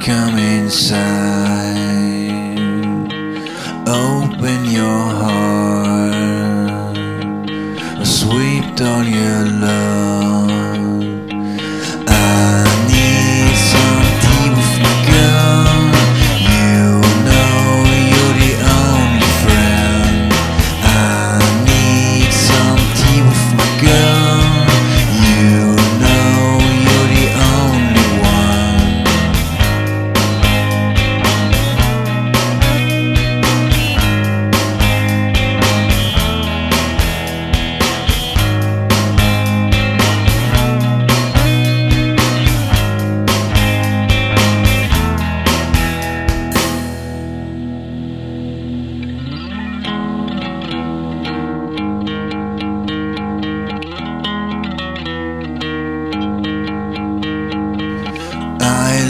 come inside. Open your heart, sweep on your love.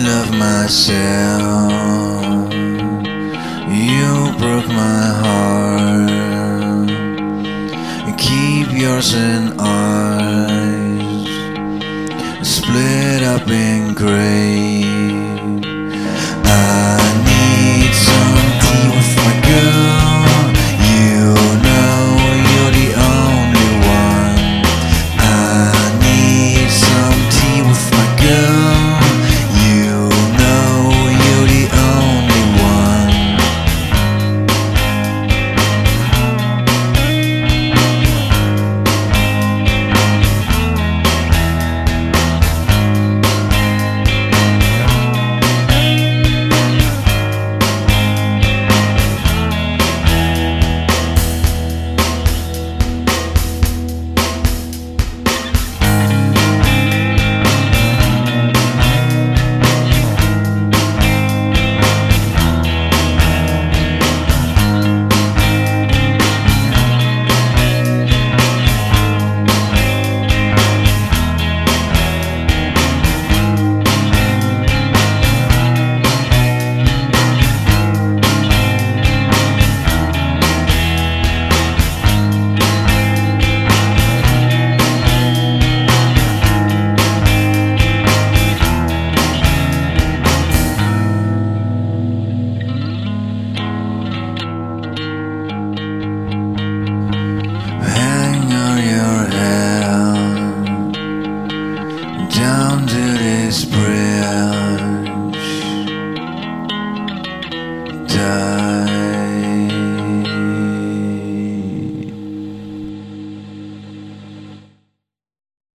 of myself. You broke my heart. Keep yours in eyes split up in gray.